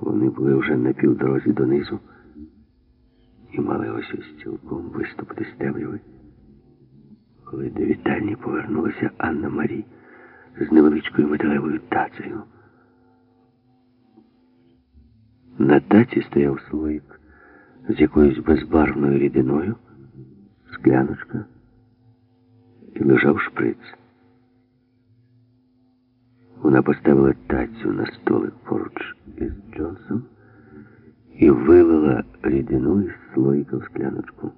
Вони були вже на півдорозі донизу і мали ось ось цілком виступити з темряви. Коли до вітальні повернулася Анна Марі з невеличкою металевою тацею. На таці стояв слоїк з якоюсь безбарвною рідиною, скляночка і лежав шприц. Вона поставила тацю на столик поруч із Джонсом і вилила рідину із слоїка в скляночку.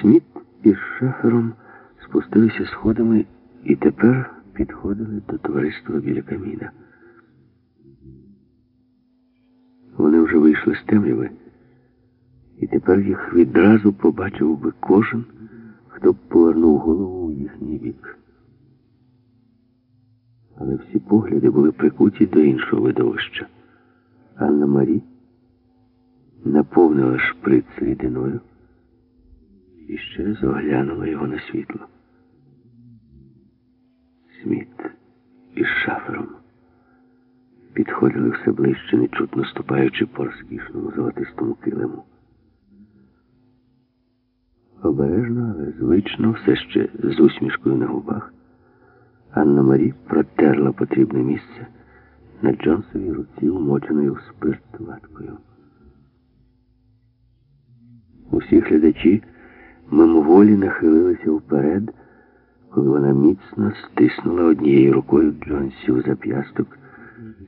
Сміт із шафером спустилися сходами і тепер підходили до товариства біля каміна. Вони вже вийшли з темряви, і тепер їх відразу побачив би кожен, хто б повернув голову у їхній бік. Але всі погляди були прикуті до іншого видовища. Анна Марі наповнила шприц рідиною і ще раз оглянула його на світло. Сміт із шафером підходили все ближче, нечутно ступаючи по розкішному золотистому килиму. Обережно, але звично, все ще з усмішкою на губах, Анна Марі протерла потрібне місце на Джонсовій руці, умоченою в спирт ваткою. Усі глядачі мимоволі нахилилися вперед, коли вона міцно стиснула однією рукою Джонсів зап'ясток,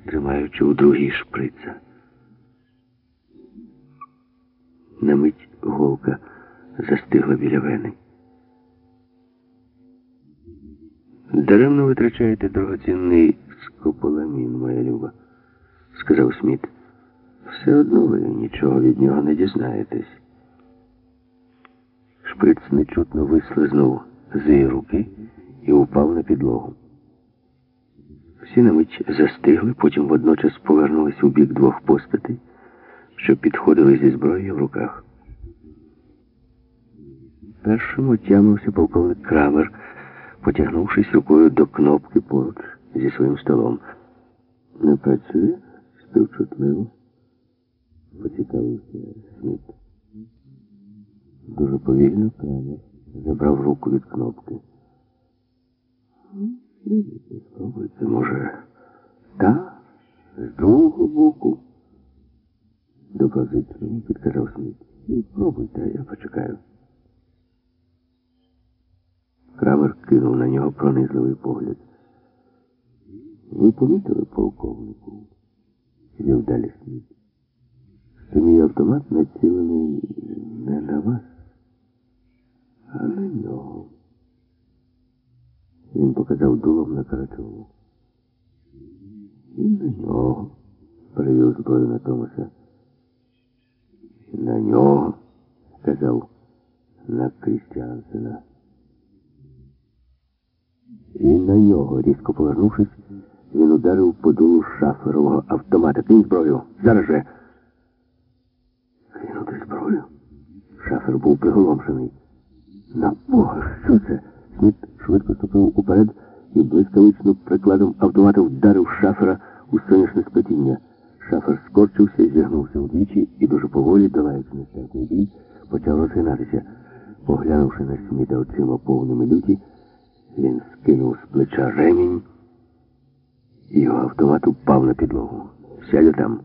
тримаючи у другій шприца. На мить голка застигла біля вени. Даремно витрачаєте дорогоцінний скополамін, моя люба, сказав Сміт. Все одно ви нічого від нього не дізнаєтесь. Шприц нечутно вислизнув з її руки і упав на підлогу. Всі на мить застигли, потім водночас повернулись у бік двох постатей, що підходили зі зброєю в руках. Першим отямився полковник Крамер, потягнувшись рукою до кнопки поруч зі своїм столом. Не працює співчутливо, поцікавився Сміт. Дуже повільно Крамер забрав руку від кнопки. Спробуйте, може, та з другого боку. Доброзичливо підказав Сміт. І пробуйте, я почекаю. Крамер кинув на нього пронизливий погляд. Ви помітили, полковнику? Вів далі Сміт. Що мій автомат націлений не на вас, а на нього. Він показав дулом на Карачову. І на нього, перевів зброю на Томаса. На нього, сказав, на Крістіансена. І на нього, різко повернувшись, він ударив по дулу шаферового автомата. Кинь зброю. Зараз же. Кинути зброю. Шафер був приголомшений. На Бога, що це? Сміт швидко ступив уперед і блискавично прикладом автомата вдарив шафера у сонячне сплетіння. Шафер скорчився, зігнувся вдвічі і дуже поволі, долаючи нестерпний бій, почав розгинатися. Поглянувши на Сміта очима повними люті, він скинув з плеча ремінь, і його автомат упав на підлогу. Сядь там.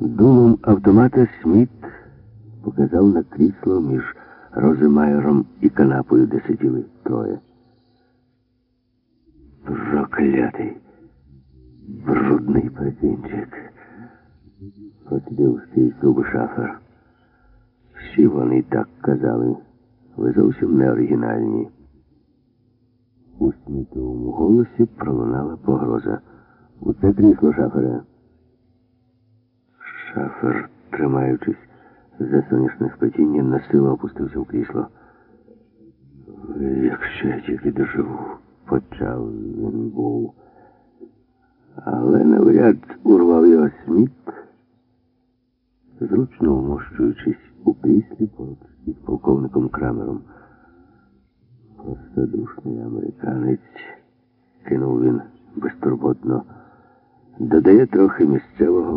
Думом автомата Сміт показав на крісло між Роземайером і канапою, де сиділи троє. Проклятий, брудний прикінчик. Процідив свій зуби шафер. Всі вони так казали. Ви зовсім не оригінальні. У смітовому голосі пролунала погроза. У це крісло шафера. Шафер, тримаючись за сонячне сплетіння, насилу опустився в крісло. Якщо я тільки доживу, почав він був. Але навряд урвав його сміт, зручно вмощуючись у кріслі поруч полковником Крамером. Простодушний американець, кинув він безтурботно. додає трохи місцевого